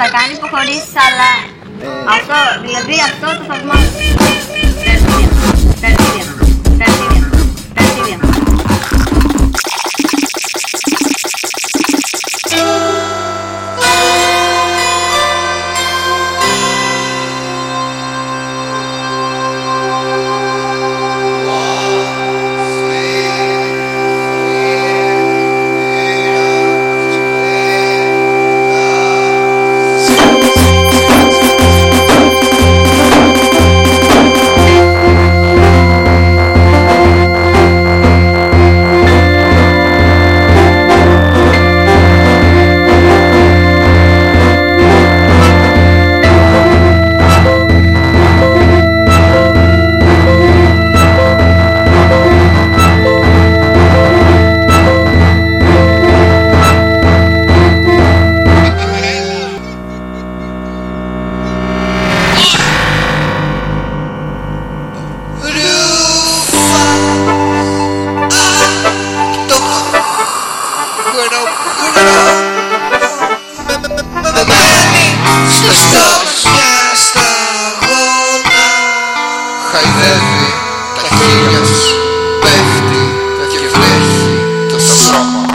θα κάνει υποχωρήσεις, αλλά αυτό, δηλαδή αυτό το θαυμάζω. Χαϊδεύει τα χείλια σου Πέφτει και βρέχει το στρώμα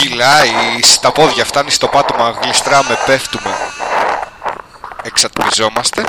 Κυλάει στα πόδια, φτάνει στο πάτωμα, γλιστράμε, πέφτουμε. Εξατμιζόμαστε